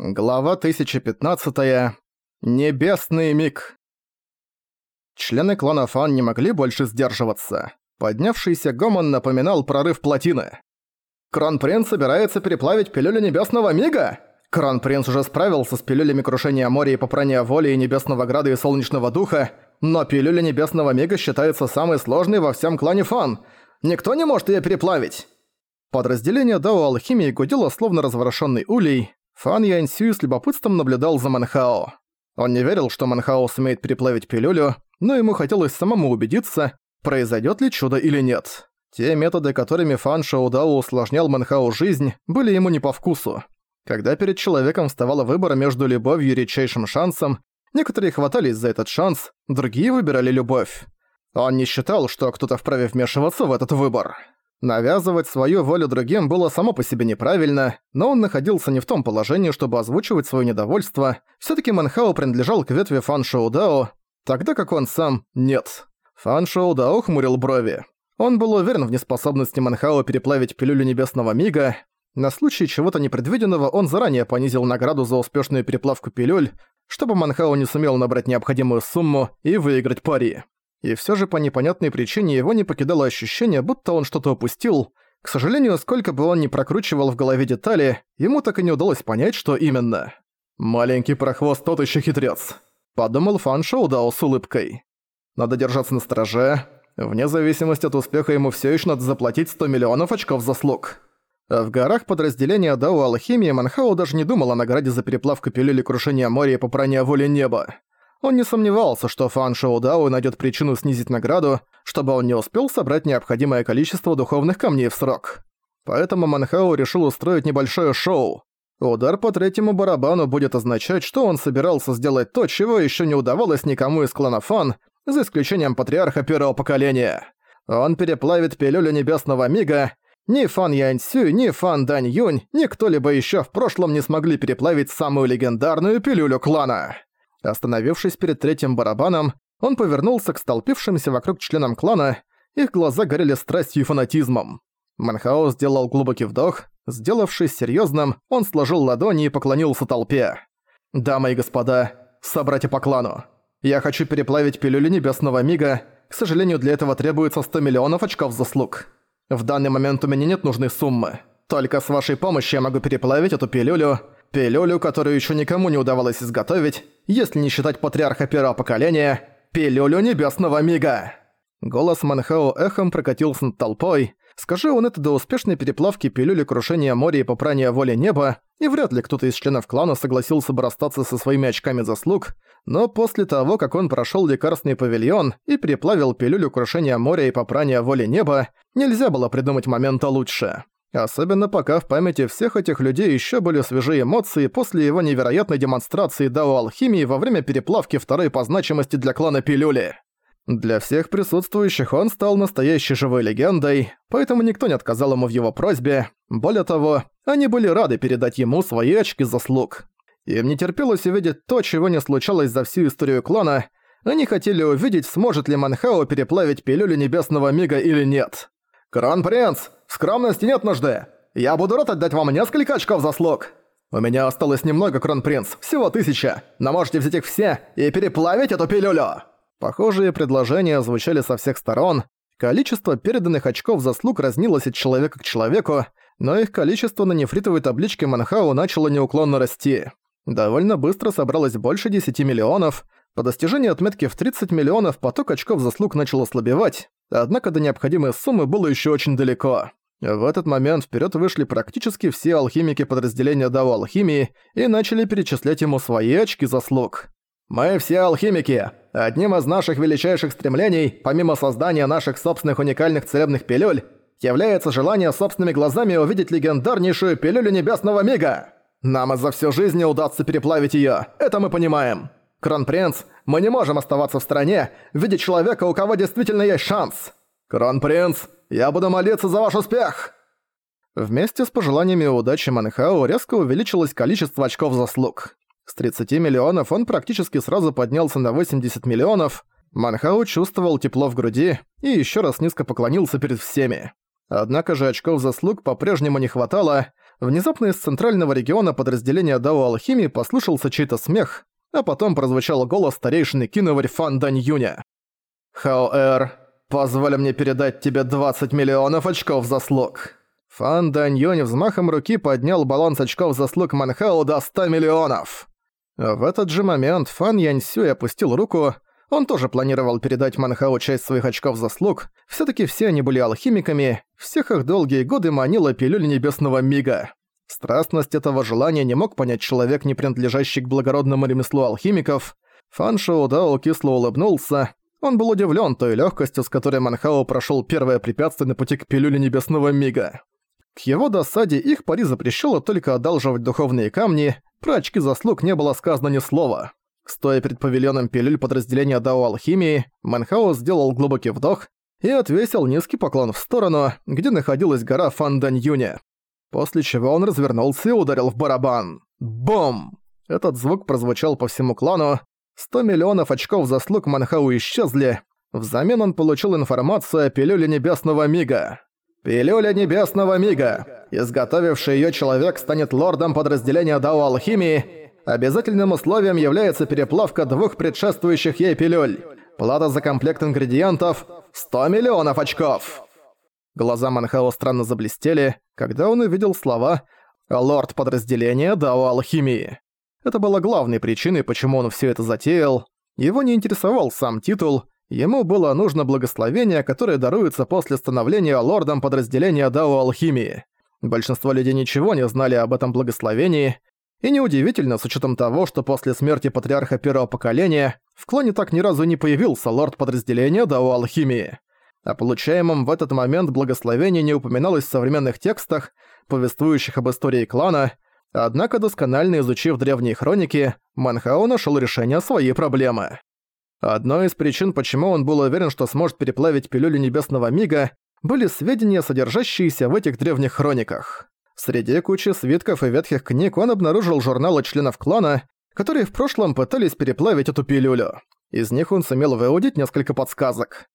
Глава 1015. Небесный миг. Члены клана Фан не могли больше сдерживаться. Поднявшийся гомон напоминал прорыв плотины. «Кронпринц собирается переплавить пилюлю Небесного Мига?» Кронпринц уже справился с пилюлями крушения моря и попрания воли и Небесного Града и Солнечного Духа, но пилюля Небесного Мига считается самой сложной во всем клане Фан. Никто не может её переплавить. Подразделение Дао Алхимии гудело словно разворошенный улей, Фан Яньсю с любопытством наблюдал за Манхао. Он не верил, что Манхао сумеет переплавить пилюлю, но ему хотелось самому убедиться, произойдет ли чудо или нет. Те методы, которыми Фан Шоудао усложнял Манхао жизнь, были ему не по вкусу. Когда перед человеком вставала выбор между любовью и редчайшим шансом, некоторые хватались за этот шанс, другие выбирали любовь. Он не считал, что кто-то вправе вмешиваться в этот выбор. Навязывать свою волю другим было само по себе неправильно, но он находился не в том положении, чтобы озвучивать свое недовольство. Всё-таки Манхао принадлежал к ветви Фан Шоудао, тогда как он сам – нет. Фан Шоудао хмурил брови. Он был уверен в неспособности Манхао переплавить пилюлю Небесного Мига. На случай чего-то непредвиденного он заранее понизил награду за успешную переплавку пилюль, чтобы Манхао не сумел набрать необходимую сумму и выиграть пари. И всё же по непонятной причине его не покидало ощущение, будто он что-то упустил. К сожалению, сколько бы он ни прокручивал в голове детали, ему так и не удалось понять, что именно. «Маленький прохвост тот ещё хитрец», — подумал Фан Шоудао с улыбкой. «Надо держаться на страже. Вне зависимости от успеха ему всё ещё надо заплатить 100 миллионов очков заслуг». В горах подразделения Дао Алхимии Манхао даже не думал о награде за переплавку пилюли крушения моря и попрания воли неба. Он не сомневался, что Фан Шоу найдет причину снизить награду, чтобы он не успел собрать необходимое количество духовных камней в срок. Поэтому Манхау решил устроить небольшое шоу. Удар по третьему барабану будет означать, что он собирался сделать то, чего еще не удавалось никому из клана Фан, за исключением патриарха первого поколения. Он переплавит пилюлю небесного мига, ни Фан Яньсю, ни Фан Дань Юнь, ни кто-либо еще в прошлом не смогли переплавить самую легендарную пилюлю клана. Остановившись перед третьим барабаном, он повернулся к столпившимся вокруг членам клана, их глаза горели страстью и фанатизмом. Манхао сделал глубокий вдох, сделавшись серьёзным, он сложил ладони и поклонился толпе. «Дамы и господа, собратья по клану, я хочу переплавить пилюлю Небесного Мига, к сожалению, для этого требуется 100 миллионов очков заслуг. В данный момент у меня нет нужной суммы. Только с вашей помощью я могу переплавить эту пилюлю, пилюлю, которую еще никому не удавалось изготовить, если не считать патриарха первого поколения, пилюлю небесного мига. Голос Манхао эхом прокатился над толпой. Скажи он это до успешной переплавки пилюли крушения моря и попрания воли неба, и вряд ли кто-то из членов клана согласился бы расстаться со своими очками заслуг, но после того, как он прошел лекарственный павильон и переплавил пилюлю крушения моря и попрания воли неба, нельзя было придумать момента лучше. Особенно пока в памяти всех этих людей еще были свежие эмоции после его невероятной демонстрации дао алхимии во время переплавки второй по значимости для клана Пилюли. Для всех присутствующих он стал настоящей живой легендой, поэтому никто не отказал ему в его просьбе. Более того, они были рады передать ему свои очки заслуг. Им не терпелось увидеть то, чего не случалось за всю историю клана, они хотели увидеть, сможет ли Манхао переплавить пилюлю Небесного Мига или нет. «Кронпринц, в скромности нет нужды. Я буду рад отдать вам несколько очков заслуг. У меня осталось немного, Кронпринц, всего тысяча, но можете взять их все и переплавить эту пилюлю». Похожие предложения звучали со всех сторон. Количество переданных очков заслуг разнилось от человека к человеку, но их количество на нефритовой табличке Манхау начало неуклонно расти. Довольно быстро собралось больше 10 миллионов. По достижении отметки в 30 миллионов поток очков заслуг начал ослабевать, однако до необходимой суммы было еще очень далеко. В этот момент вперед вышли практически все алхимики подразделения Дао Алхимии и начали перечислять ему свои очки заслуг. «Мы все алхимики. Одним из наших величайших стремлений, помимо создания наших собственных уникальных целебных пилюль, является желание собственными глазами увидеть легендарнейшую пилюлю Небесного Мига. Нам из-за всю жизнь не удастся переплавить её, это мы понимаем. Кронпринц, мы не можем оставаться в стране, видя человека, у кого действительно есть шанс. Кронпринц, я буду молиться за ваш успех!» Вместе с пожеланиями удачи Манхао резко увеличилось количество очков заслуг. С 30 миллионов он практически сразу поднялся на 80 миллионов. Манхао чувствовал тепло в груди и еще раз низко поклонился перед всеми. Однако же очков заслуг по-прежнему не хватало, Внезапно из центрального региона подразделения Дао Алхимии послышался чей-то смех, а потом прозвучал голос старейшины Киноварь Фан Дань Юня. «Хаоэр, позволь мне передать тебе 20 миллионов очков заслуг». Фан Дань Юнь взмахом руки поднял баланс очков заслуг Манхао до 100 миллионов. В этот же момент Фан Яньсюй опустил руку, он тоже планировал передать Манхау часть своих очков заслуг, все таки все они были алхимиками, всех их долгие годы манила пилюля небесного мига. Страстность этого желания не мог понять человек, не принадлежащий к благородному ремеслу алхимиков. Фан Шоу Дао кисло улыбнулся. Он был удивлен той легкостью, с которой Манхао прошел первое препятствие на пути к пилюле небесного мига. К его досаде их пари запрещало только одалживать духовные камни, про очки заслуг не было сказано ни слова. Стоя перед павильоном пилюль подразделения Дао Алхимии, Манхао сделал глубокий вдох и отвесил низкий поклон в сторону, где находилась гора Фанданьюня. После чего он развернулся и ударил в барабан. Бом! Этот звук прозвучал по всему клану. 100 миллионов очков заслуг Манхау исчезли. Взамен он получил информацию о пилюле Небесного Мига. Пилюля Небесного Мига. Изготовивший её человек станет лордом подразделения Дао Алхимии Обязательным условием является переплавка двух предшествующих ей пилюль. Плата за комплект ингредиентов – 100 миллионов очков. Глаза Манхао странно заблестели, когда он увидел слова «Лорд подразделения Дао Алхимии». Это было главной причиной, почему он все это затеял. Его не интересовал сам титул, ему было нужно благословение, которое даруется после становления лордом подразделения Дао Алхимии. Большинство людей ничего не знали об этом благословении, и неудивительно, с учетом того, что после смерти патриарха первого поколения в клоне так ни разу не появился лорд подразделения Дао Алхимии. О получаемом в этот момент благословении не упоминалось в современных текстах, повествующих об истории клана, однако досконально изучив древние хроники, Манхао нашел решение своей проблемы. Одной из причин, почему он был уверен, что сможет переплавить пилюлю Небесного Мига, были сведения, содержащиеся в этих древних хрониках. Среди кучи свитков и ветхих книг он обнаружил журналы членов клана, которые в прошлом пытались переплавить эту пилюлю. Из них он сумел выудить несколько подсказок.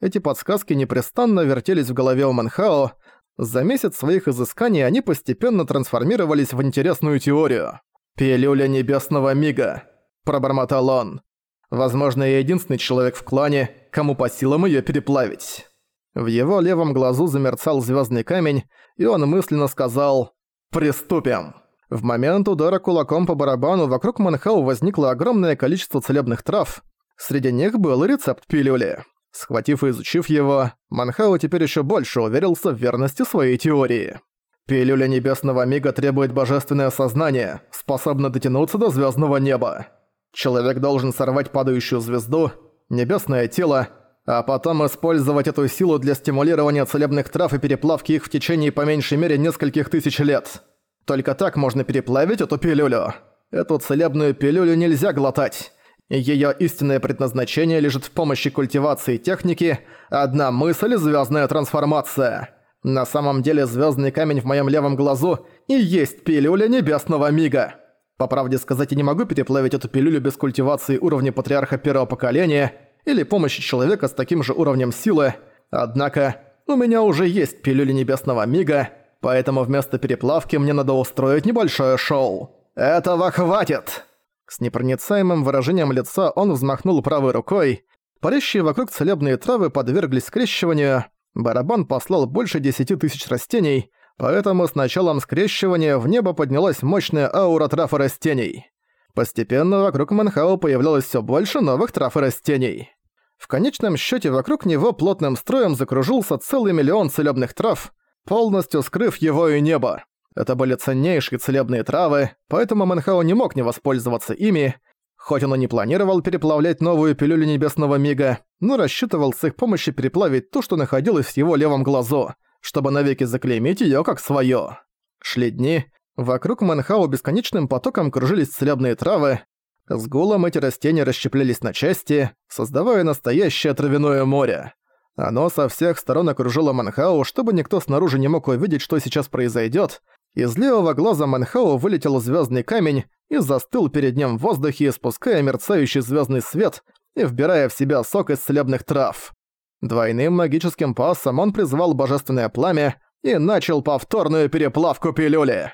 Эти подсказки непрестанно вертелись в голове у Манхао. За месяц своих изысканий они постепенно трансформировались в интересную теорию. «Пилюля небесного мига», – пробормотал он. «Возможно, я единственный человек в клане, кому по силам её переплавить». В его левом глазу замерцал звездный камень, и он мысленно сказал «Приступим!». В момент удара кулаком по барабану вокруг Манхау возникло огромное количество целебных трав. Среди них был рецепт пилюли. Схватив и изучив его, Манхау теперь еще больше уверился в верности своей теории. Пилюля небесного мига требует божественное сознание, способно дотянуться до звездного неба. Человек должен сорвать падающую звезду, небесное тело, а потом использовать эту силу для стимулирования целебных трав и переплавки их в течение по меньшей мере нескольких тысяч лет. Только так можно переплавить эту пилюлю. Эту целебную пилюлю нельзя глотать. Её истинное предназначение лежит в помощи культивации техники «Одна мысль – звёздная трансформация». На самом деле звёздный камень в моём левом глазу и есть пилюля небесного мига. По правде сказать, я не могу переплавить эту пилюлю без культивации уровня патриарха первого поколения – или помощи человека с таким же уровнем силы, однако у меня уже есть пилюли небесного мига, поэтому вместо переплавки мне надо устроить небольшое шоу. Этого хватит!» С непроницаемым выражением лица он взмахнул правой рукой. Парящие вокруг целебные травы подверглись скрещиванию. Барабан послал больше десяти тысяч растений, поэтому с началом скрещивания в небо поднялась мощная аура трав и растений. Постепенно вокруг Манхао появлялось все больше новых трав и растений. В конечном счете вокруг него плотным строем закружился целый миллион целебных трав, полностью скрыв его и небо. Это были ценнейшие целебные травы, поэтому Манхао не мог не воспользоваться ими, хоть он и не планировал переплавлять новую пилюлю небесного мига, но рассчитывал с их помощью переплавить то, что находилось в его левом глазу, чтобы навеки заклеймить ее как свое. Шли дни, Вокруг Манхау бесконечным потоком кружились целебные травы. С гулом эти растения расщеплялись на части, создавая настоящее травяное море. Оно со всех сторон окружило Манхау, чтобы никто снаружи не мог увидеть, что сейчас произойдет. Из левого глаза Манхау вылетел звездный камень и застыл перед ним в воздухе, испуская мерцающий звездный свет и вбирая в себя сок из целебных трав. Двойным магическим пассом он призвал божественное пламя, и начал повторную переплавку пилюли.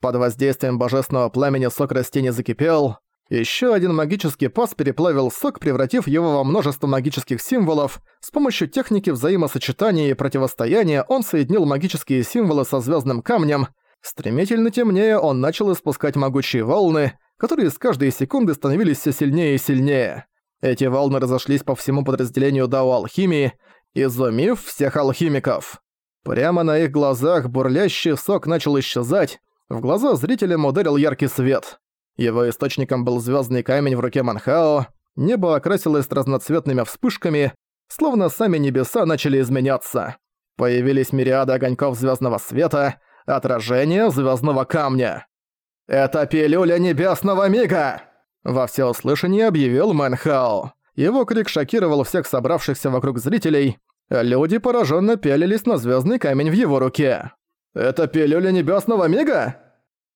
Под воздействием божественного пламени сок растения закипел. Еще один магический пас переплавил сок, превратив его во множество магических символов. С помощью техники взаимосочетания и противостояния он соединил магические символы со звездным камнем. Стремительно темнее он начал испускать могучие волны, которые с каждой секунды становились все сильнее и сильнее. Эти волны разошлись по всему подразделению Дао Алхимии, изумив всех алхимиков. Прямо на их глазах бурлящий сок начал исчезать, в глаза зрителям ударил яркий свет. Его источником был звездный камень в руке Манхао, небо окрасилось разноцветными вспышками, словно сами небеса начали изменяться. Появились мириады огоньков звездного света, отражение звездного камня. «Это пилюля небесного мига!» Во всеуслышание объявил Мэнхао. Его крик шокировал всех собравшихся вокруг зрителей. Люди пораженно пялились на звездный камень в его руке. «Это пилюля небесного мига?»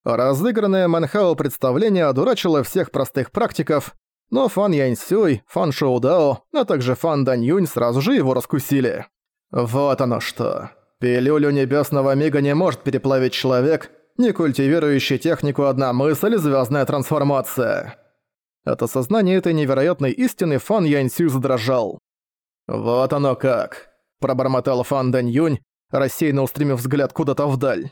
Разыгранное Манхао представление одурачило всех простых практиков, но Фан Яньсюй, Фан Шоудао, а также Фан Даньюнь сразу же его раскусили. Вот оно что. Пилюлю небесного мига не может переплавить человек, не культивирующий технику одна мысль звездная трансформация. От осознания этой невероятной истины Фан Яньсюй задрожал. «Вот оно как!» – пробормотал Фан Даньюнь, рассеянно устремив взгляд куда-то вдаль.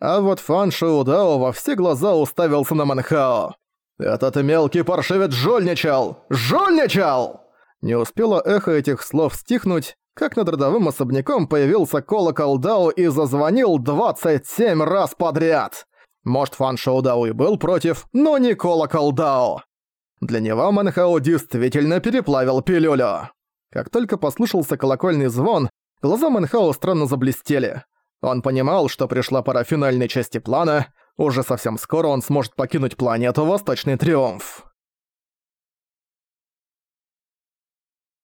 А вот Фан Шоудао во все глаза уставился на Манхао. «Этот мелкий паршивец жульничал! Жульничал!» Не успело эхо этих слов стихнуть, как над родовым особняком появился колокол Дао и зазвонил 27 раз подряд. Может, Фан Шоудао и был против, но не колокол Дао. Для него Манхао действительно переплавил пилюлю. Как только послышался колокольный звон, Глаза Мэнхао странно заблестели. Он понимал, что пришла пора финальной части плана, уже совсем скоро он сможет покинуть планету Восточный Триумф.